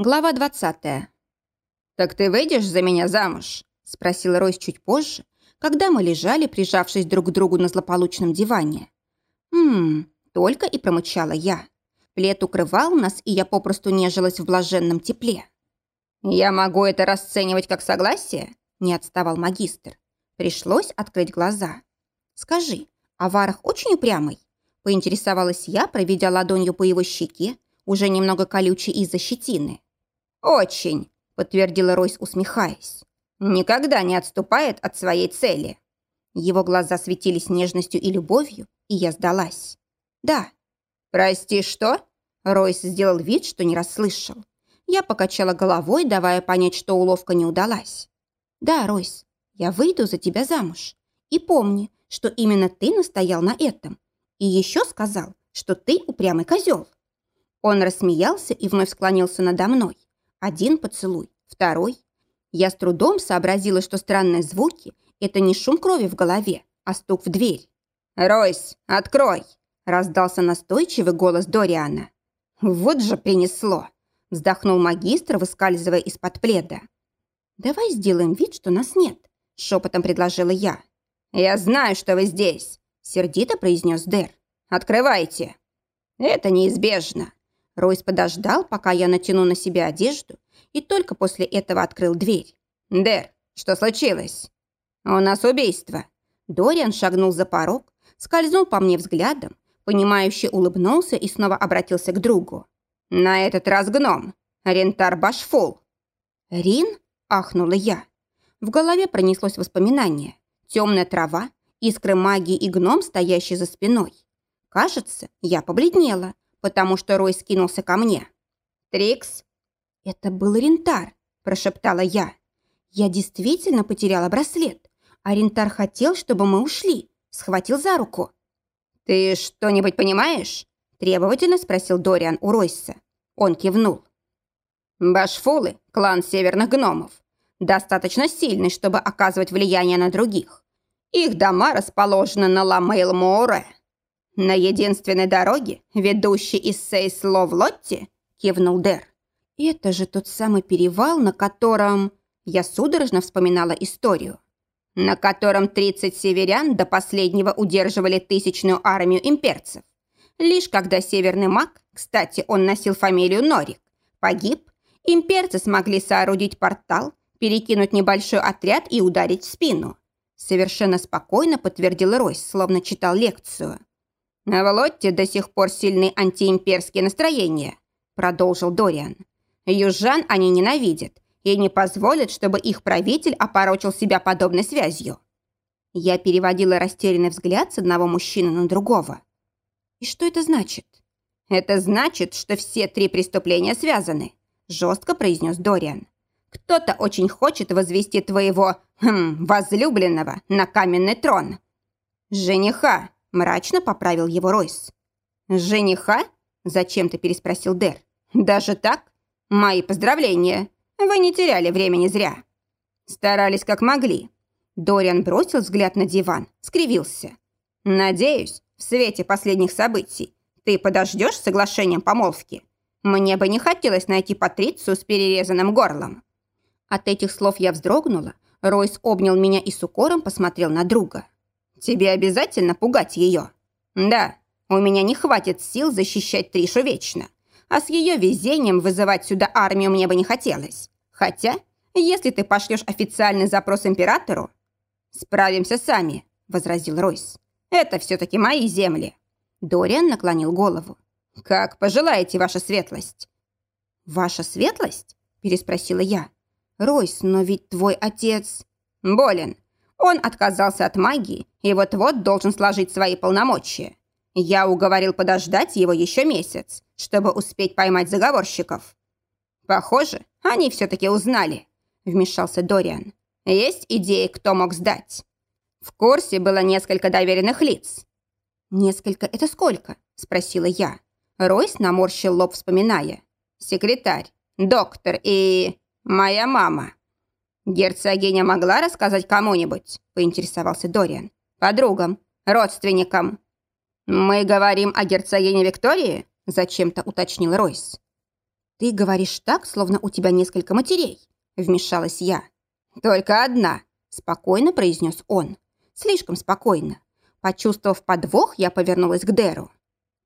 Глава 20. «Так ты выйдешь за меня замуж?» – спросил Ройс чуть позже, когда мы лежали, прижавшись друг к другу на злополучном диване. «Ммм, только и промычала я. Плед укрывал нас, и я попросту нежилась в блаженном тепле. «Я могу это расценивать как согласие?» – не отставал магистр. Пришлось открыть глаза. «Скажи, а Варах очень упрямый?» – поинтересовалась я, проведя ладонью по его щеке, уже немного колючей из-за щетины. «Очень», – подтвердила Ройс, усмехаясь. «Никогда не отступает от своей цели». Его глаза светились нежностью и любовью, и я сдалась. «Да». «Прости, что?» Ройс сделал вид, что не расслышал. Я покачала головой, давая понять, что уловка не удалась. «Да, Ройс, я выйду за тебя замуж. И помни, что именно ты настоял на этом. И еще сказал, что ты упрямый козел». Он рассмеялся и вновь склонился надо мной. Один поцелуй, второй. Я с трудом сообразила, что странные звуки – это не шум крови в голове, а стук в дверь. «Ройс, открой!» – раздался настойчивый голос Дориана. «Вот же принесло!» – вздохнул магистр, выскальзывая из-под пледа. «Давай сделаем вид, что нас нет», – шепотом предложила я. «Я знаю, что вы здесь», – сердито произнес Дэр. «Открывайте». «Это неизбежно. Ройс подождал, пока я натяну на себя одежду, и только после этого открыл дверь. «Дэр, что случилось?» «У нас убийство». Дориан шагнул за порог, скользнул по мне взглядом, понимающе улыбнулся и снова обратился к другу. «На этот раз гном. Рентар Башфул». «Рин?» – ахнула я. В голове пронеслось воспоминание. Темная трава, искры магии и гном, стоящий за спиной. Кажется, я побледнела, потому что Рой скинулся ко мне. «Трикс?» «Это был Рентар», – прошептала я. «Я действительно потеряла браслет, а Рентар хотел, чтобы мы ушли, схватил за руку». «Ты что-нибудь понимаешь?» – требовательно спросил Дориан у Ройса. Он кивнул. «Башфулы – клан северных гномов. Достаточно сильный, чтобы оказывать влияние на других. Их дома расположены на Ламейл-Моуре». «На единственной дороге, ведущей из Сейсло в Лотте?» – кивнул Дэр. «Это же тот самый перевал, на котором...» Я судорожно вспоминала историю. «На котором 30 северян до последнего удерживали тысячную армию имперцев. Лишь когда северный маг, кстати, он носил фамилию Норик, погиб, имперцы смогли соорудить портал, перекинуть небольшой отряд и ударить в спину. Совершенно спокойно подтвердил Ройс, словно читал лекцию. «В Лотте до сих пор сильны антиимперские настроения», продолжил Дориан. «Южан они ненавидят и не позволят, чтобы их правитель опорочил себя подобной связью». Я переводила растерянный взгляд с одного мужчины на другого. «И что это значит?» «Это значит, что все три преступления связаны», жестко произнес Дориан. «Кто-то очень хочет возвести твоего, хм, возлюбленного на каменный трон». «Жениха», Мрачно поправил его Ройс. «Жениха?» – зачем-то переспросил Дэр. «Даже так? Мои поздравления. Вы не теряли времени зря». Старались как могли. Дориан бросил взгляд на диван, скривился. «Надеюсь, в свете последних событий ты подождешь с соглашением помолвки? Мне бы не хотелось найти Патрицию с перерезанным горлом». От этих слов я вздрогнула. Ройс обнял меня и с укором посмотрел на друга. Тебе обязательно пугать ее? Да, у меня не хватит сил защищать Тришу вечно. А с ее везением вызывать сюда армию мне бы не хотелось. Хотя, если ты пошлешь официальный запрос императору... Справимся сами, возразил Ройс. Это все-таки мои земли. Дориан наклонил голову. «Как пожелаете, ваша светлость?» «Ваша светлость?» – переспросила я. «Ройс, но ведь твой отец...» «Болен. Он отказался от магии и вот-вот должен сложить свои полномочия. Я уговорил подождать его еще месяц, чтобы успеть поймать заговорщиков. Похоже, они все-таки узнали, вмешался Дориан. Есть идеи, кто мог сдать? В курсе было несколько доверенных лиц. «Несколько – это сколько?» – спросила я. Ройс наморщил лоб, вспоминая. «Секретарь, доктор и... моя мама». «Герцогиня могла рассказать кому-нибудь?» – поинтересовался Дориан. «Подругам, родственникам». «Мы говорим о герцогине Виктории?» – зачем-то уточнил Ройс. «Ты говоришь так, словно у тебя несколько матерей», — вмешалась я. «Только одна», — спокойно произнес он. Слишком спокойно. Почувствовав подвох, я повернулась к Деру.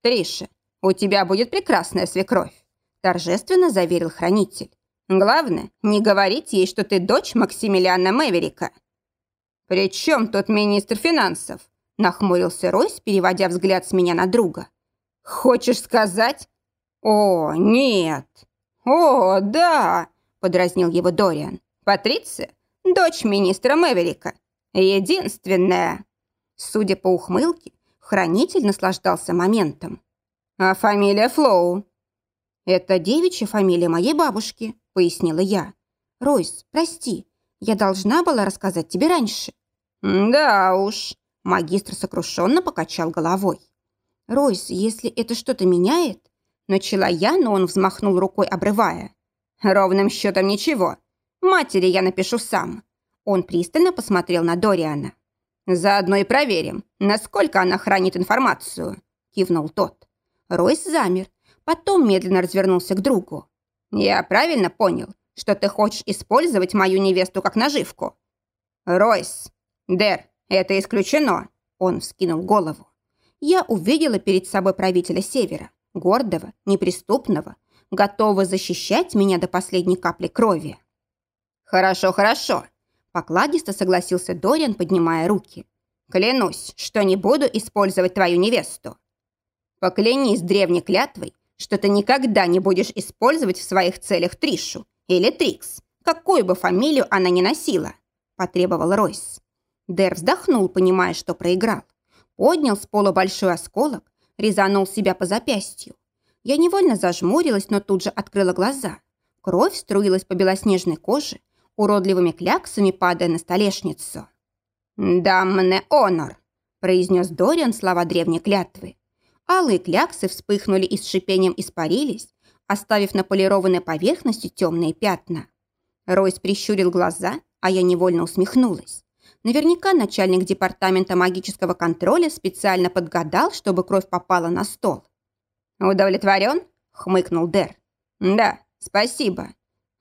«Триша, у тебя будет прекрасная свекровь», — торжественно заверил хранитель. «Главное, не говорить ей, что ты дочь Максимилиана Мэверика». «При чем тут министр финансов?» — нахмурился Ройс, переводя взгляд с меня на друга. «Хочешь сказать?» «О, нет!» «О, да!» — подразнил его Дориан. «Патриция? Дочь министра Мэверика. Единственная!» Судя по ухмылке, хранитель наслаждался моментом. «А фамилия Флоу?» «Это девичья фамилия моей бабушки», — пояснила я. «Ройс, прости, я должна была рассказать тебе раньше». «Да уж», — магистр сокрушенно покачал головой. «Ройс, если это что-то меняет...» Начала я, но он взмахнул рукой, обрывая. «Ровным счетом ничего. Матери я напишу сам». Он пристально посмотрел на Дориана. «Заодно и проверим, насколько она хранит информацию», — кивнул тот. Ройс замер, потом медленно развернулся к другу. «Я правильно понял, что ты хочешь использовать мою невесту как наживку?» «Ройс! Дер, это исключено!» Он вскинул голову. Я увидела перед собой правителя Севера гордого, неприступного, готового защищать меня до последней капли крови. «Хорошо, хорошо», – покладисто согласился Дориан, поднимая руки. «Клянусь, что не буду использовать твою невесту. Поклянись древней клятвой, что ты никогда не будешь использовать в своих целях Тришу или Трикс, какую бы фамилию она ни носила», – потребовал Ройс. Дэр вздохнул, понимая, что проиграл. Поднял с пола большой осколок резанул себя по запястью. Я невольно зажмурилась, но тут же открыла глаза. Кровь струилась по белоснежной коже, уродливыми кляксами падая на столешницу. «Дамне онор», – произнес Дориан слова древней клятвы. Алые кляксы вспыхнули и с шипением испарились, оставив на полированной поверхности темные пятна. Ройс прищурил глаза, а я невольно усмехнулась. Наверняка начальник департамента магического контроля специально подгадал, чтобы кровь попала на стол. «Удовлетворен?» — хмыкнул Дер. «Да, спасибо.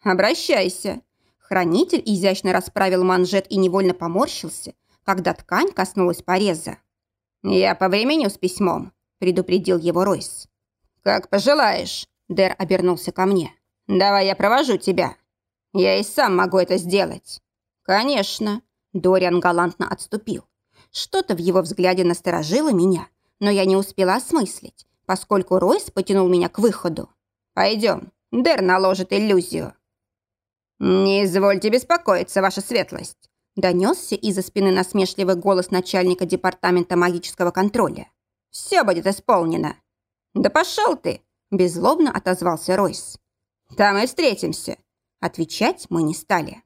Обращайся». Хранитель изящно расправил манжет и невольно поморщился, когда ткань коснулась пореза. «Я повременю с письмом», — предупредил его Ройс. «Как пожелаешь», — Дер обернулся ко мне. «Давай я провожу тебя. Я и сам могу это сделать». «Конечно», Дориан галантно отступил. Что-то в его взгляде насторожило меня, но я не успела осмыслить, поскольку Ройс потянул меня к выходу. «Пойдем, Дер наложит иллюзию». «Не извольте беспокоиться, ваша светлость», донесся из-за спины насмешливый голос начальника департамента магического контроля. «Все будет исполнено». «Да пошел ты!» – беззлобно отозвался Ройс. «Там и встретимся». Отвечать мы не стали.